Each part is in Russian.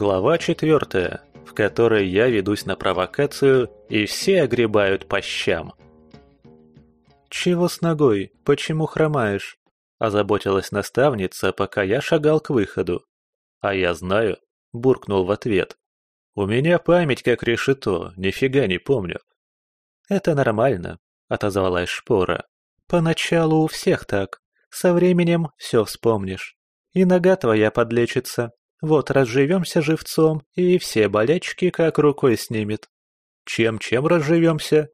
Глава четвертая, в которой я ведусь на провокацию, и все огребают по щам. «Чего с ногой? Почему хромаешь?» – озаботилась наставница, пока я шагал к выходу. «А я знаю», – буркнул в ответ. «У меня память как решето, нифига не помню». «Это нормально», – отозвалась Шпора. «Поначалу у всех так. Со временем все вспомнишь. И нога твоя подлечится. Вот разживемся живцом, и все болячки как рукой снимет. Чем-чем разживемся?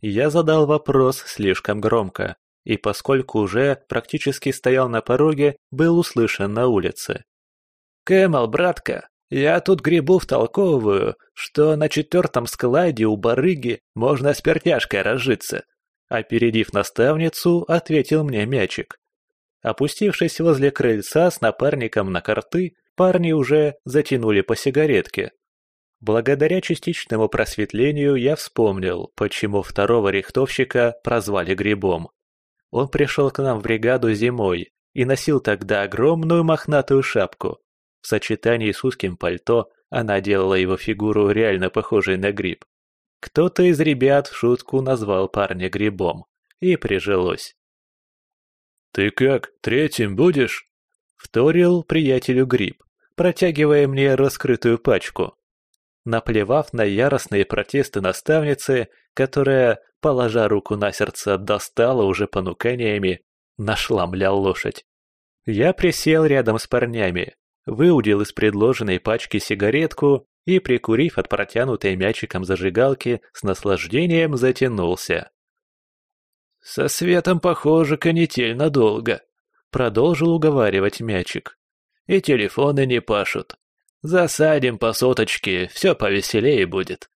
Я задал вопрос слишком громко, и поскольку уже практически стоял на пороге, был услышан на улице. «Кэмэл, братка, я тут грибу втолковываю, что на четвертом складе у барыги можно с пертяжкой разжиться». Опередив наставницу, ответил мне мячик. Опустившись возле крыльца с напарником на карты, парни уже затянули по сигаретке. Благодаря частичному просветлению я вспомнил, почему второго рихтовщика прозвали Грибом. Он пришел к нам в бригаду зимой и носил тогда огромную мохнатую шапку. В сочетании с узким пальто она делала его фигуру реально похожей на гриб. Кто-то из ребят в шутку назвал парня Грибом. И прижилось. «Ты как, третьим будешь?» Вторил приятелю Гриб, протягивая мне раскрытую пачку. Наплевав на яростные протесты наставницы, которая, положа руку на сердце, достала уже понуканиями, нашла мля лошадь. Я присел рядом с парнями, выудил из предложенной пачки сигаретку и, прикурив от протянутой мячиком зажигалки, с наслаждением затянулся. «Со светом, похоже, канитель надолго», — продолжил уговаривать мячик. «И телефоны не пашут. Засадим по соточке, все повеселее будет».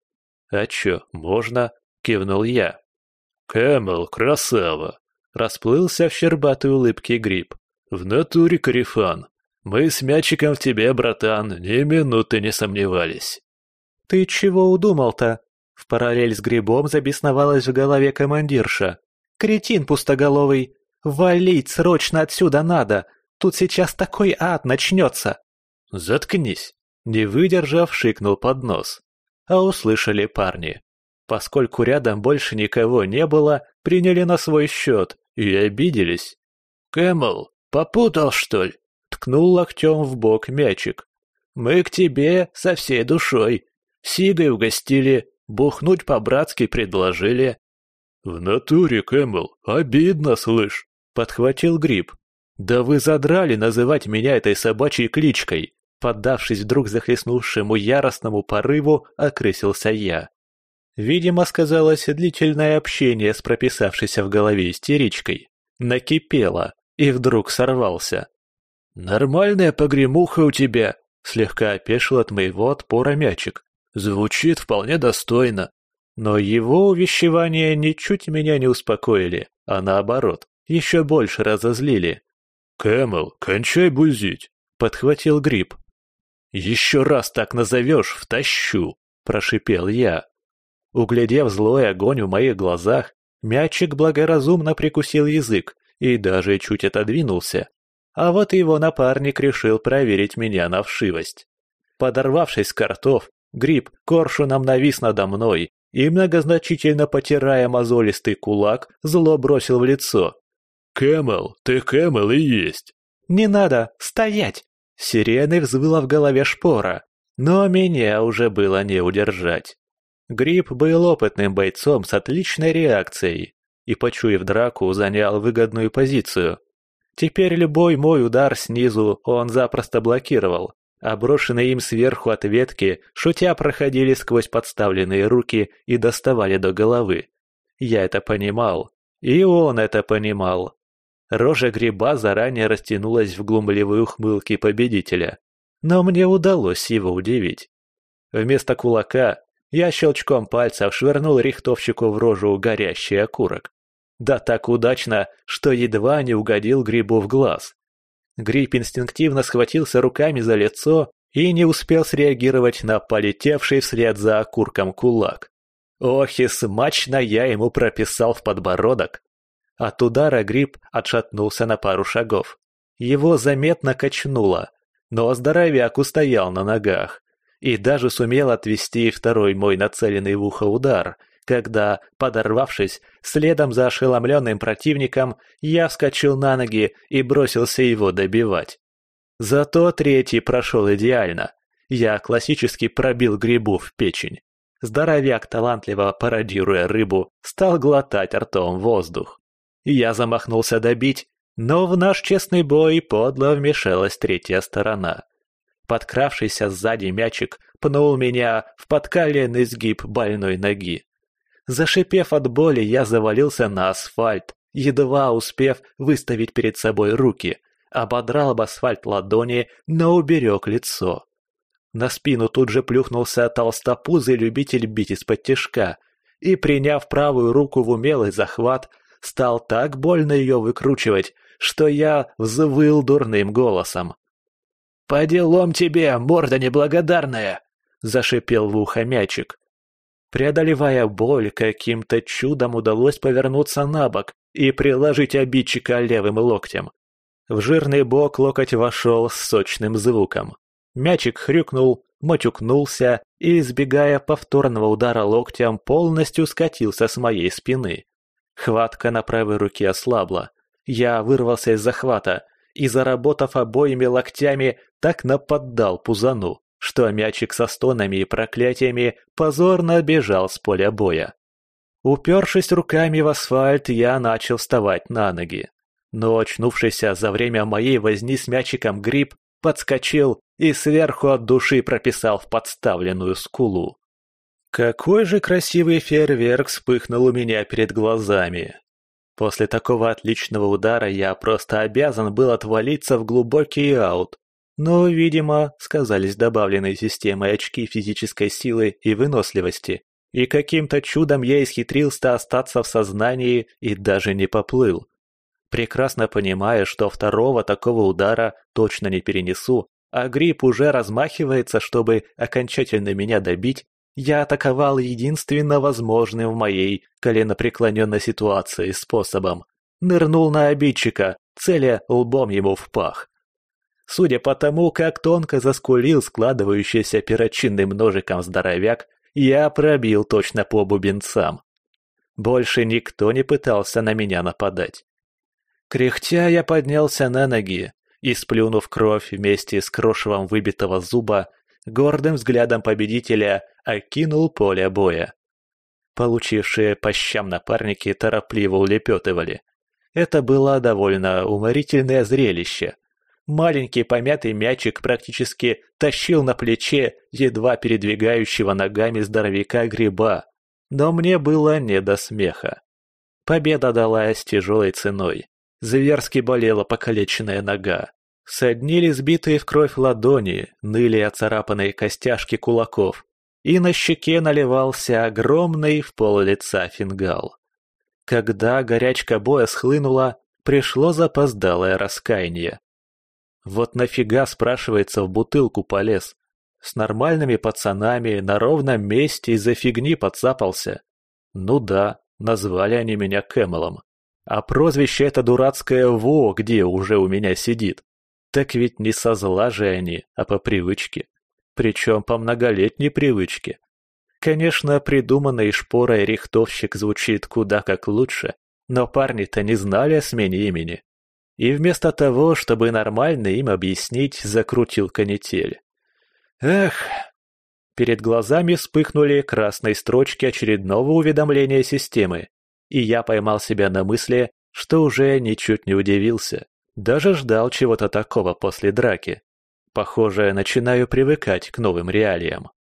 «А чё, можно?» — кивнул я. «Кэмэл, красава!» — расплылся в щербатой улыбке гриб. «В натуре корефан. Мы с мячиком в тебе, братан, ни минуты не сомневались». «Ты чего удумал-то?» В параллель с грибом забесновалась в голове командирша. Кретин пустоголовый! Валить срочно отсюда надо! Тут сейчас такой ад начнется!» «Заткнись!» Не выдержав, шикнул под нос. А услышали парни. Поскольку рядом больше никого не было, приняли на свой счет и обиделись. «Кэмл, попутал, что ли?» Ткнул локтем в бок мячик. «Мы к тебе со всей душой. Сигой угостили, бухнуть по-братски предложили. «В натуре, Кэмэл, обидно, слышь!» — подхватил Гриб. «Да вы задрали называть меня этой собачьей кличкой!» Поддавшись вдруг захлестнувшему яростному порыву, окрысился я. Видимо, сказалось длительное общение с прописавшейся в голове истеричкой. Накипело, и вдруг сорвался. «Нормальная погремуха у тебя!» Слегка опешил от моего отпора мячик. «Звучит вполне достойно. Но его увещевания ничуть меня не успокоили, а наоборот, еще больше разозлили. «Кэмэл, кончай бузить!» — подхватил Гриб. «Еще раз так назовешь, втащу!» — прошипел я. Углядев злой огонь в моих глазах, мячик благоразумно прикусил язык и даже чуть отодвинулся. А вот его напарник решил проверить меня на вшивость. Подорвавшись с картов, Гриб коршуном навис надо мной и, многозначительно потирая мозолистый кулак, зло бросил в лицо. «Кэмэл, ты Кэмэл и есть!» «Не надо! Стоять!» Сирены взвыла в голове шпора, но меня уже было не удержать. Гриб был опытным бойцом с отличной реакцией и, почуяв драку, занял выгодную позицию. Теперь любой мой удар снизу он запросто блокировал, а брошенные им сверху ответки, шутя, проходили сквозь подставленные руки и доставали до головы. Я это понимал, и он это понимал. Рожа гриба заранее растянулась в глумливой ухмылке победителя, но мне удалось его удивить. Вместо кулака я щелчком пальцев швырнул рихтовщику в рожу горящий окурок. Да так удачно, что едва не угодил грибу в глаз. Гриб инстинктивно схватился руками за лицо и не успел среагировать на полетевший вслед за окурком кулак. Ох и смачно я ему прописал в подбородок. От удара гриб отшатнулся на пару шагов. Его заметно качнуло, но здоровяк устоял на ногах, и даже сумел отвести второй мой нацеленный в ухо удар, когда, подорвавшись, следом за ошеломленным противником, я вскочил на ноги и бросился его добивать. Зато третий прошел идеально. Я классически пробил грибу в печень. Здоровяк, талантливо пародируя рыбу, стал глотать ртом воздух. Я замахнулся добить, но в наш честный бой подло вмешалась третья сторона. Подкравшийся сзади мячик пнул меня в подкаленный сгиб больной ноги. Зашипев от боли, я завалился на асфальт, едва успев выставить перед собой руки, ободрал об асфальт ладони, но уберег лицо. На спину тут же плюхнулся толстопузый любитель бить из-под тишка и, приняв правую руку в умелый захват, стал так больно ее выкручивать, что я взвыл дурным голосом. «По делам тебе, морда неблагодарная!» — зашипел в ухо мячик. Преодолевая боль, каким-то чудом удалось повернуться на бок и приложить обидчика левым локтем. В жирный бок локоть вошел с сочным звуком. Мячик хрюкнул, матюкнулся и, избегая повторного удара локтем, полностью скатился с моей спины. Хватка на правой руке ослабла. Я вырвался из захвата и, заработав обоими локтями, так наподдал пузану, что мячик со стонами и проклятиями позорно бежал с поля боя. Упершись руками в асфальт, я начал вставать на ноги. Но очнувшийся за время моей возни с мячиком гриб подскочил и сверху от души прописал в подставленную скулу. Какой же красивый фейерверк вспыхнул у меня перед глазами. После такого отличного удара я просто обязан был отвалиться в глубокий аут. Но, видимо, сказались добавленные системой очки физической силы и выносливости. И каким-то чудом я исхитрился остаться в сознании и даже не поплыл. Прекрасно понимая, что второго такого удара точно не перенесу, а гриб уже размахивается, чтобы окончательно меня добить, я атаковал единственно возможным в моей коленопреклоненной ситуации способом. Нырнул на обидчика, целя лбом ему в пах. Судя по тому, как тонко заскулил складывающийся перочинным ножиком здоровяк, я пробил точно по бубенцам. Больше никто не пытался на меня нападать. Кряхтя я поднялся на ноги и, сплюнув кровь вместе с крошевом выбитого зуба, гордым взглядом победителя окинул поле боя. Получившие по щам напарники торопливо улепетывали. Это было довольно уморительное зрелище. Маленький помятый мячик практически тащил на плече едва передвигающего ногами здоровяка гриба. Но мне было не до смеха. Победа далась тяжелой ценой. Зверски болела покалеченная нога. Соднили сбитые в кровь ладони, ныли оцарапанные костяшки кулаков, и на щеке наливался огромный в пол лица фингал. Когда горячка боя схлынула, пришло запоздалое раскаяние. Вот нафига, спрашивается, в бутылку полез? С нормальными пацанами на ровном месте из-за фигни подцапался. Ну да, назвали они меня Кэмелом. А прозвище это дурацкое «Во», где уже у меня сидит. Так ведь не со зла же они, а по привычке. Причем по многолетней привычке. Конечно, придуманный шпорой рихтовщик звучит куда как лучше, но парни-то не знали о смене имени. И вместо того, чтобы нормально им объяснить, закрутил канитель. Эх, перед глазами вспыхнули красные строчки очередного уведомления системы и я поймал себя на мысли, что уже ничуть не удивился. Даже ждал чего-то такого после драки. Похоже, начинаю привыкать к новым реалиям.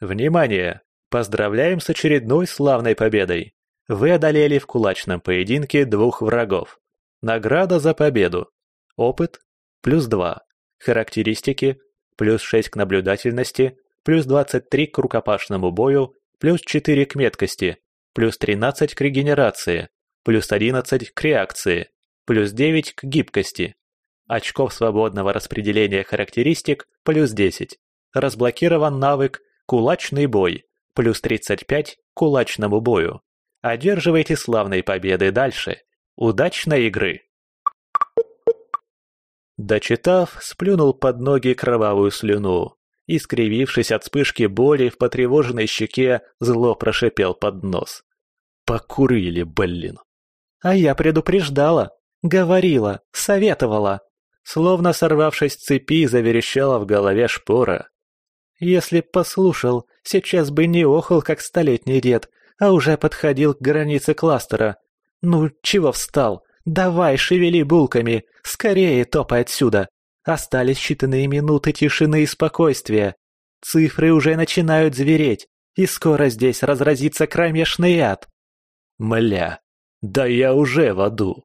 Внимание! Поздравляем с очередной славной победой! Вы одолели в кулачном поединке двух врагов. Награда за победу. Опыт – плюс 2. Характеристики – плюс 6 к наблюдательности, плюс 23 к рукопашному бою плюс 4 к меткости, плюс 13 к регенерации, плюс 11 к реакции, плюс 9 к гибкости. Очков свободного распределения характеристик плюс 10. Разблокирован навык «Кулачный бой» плюс 35 к кулачному бою. Одерживайте славные победы дальше. Удачной игры! Дочитав, сплюнул под ноги кровавую слюну и, скривившись от вспышки боли в потревоженной щеке, зло прошипел под нос. Покурили, блин. А я предупреждала, говорила, советовала. Словно сорвавшись с цепи, заверещала в голове шпора. Если б послушал, сейчас бы не охал, как столетний дед, а уже подходил к границе кластера. Ну, чего встал? Давай, шевели булками, скорее топай отсюда. Остались считанные минуты тишины и спокойствия. Цифры уже начинают звереть, и скоро здесь разразится кромешный ад. Мля, да я уже в аду.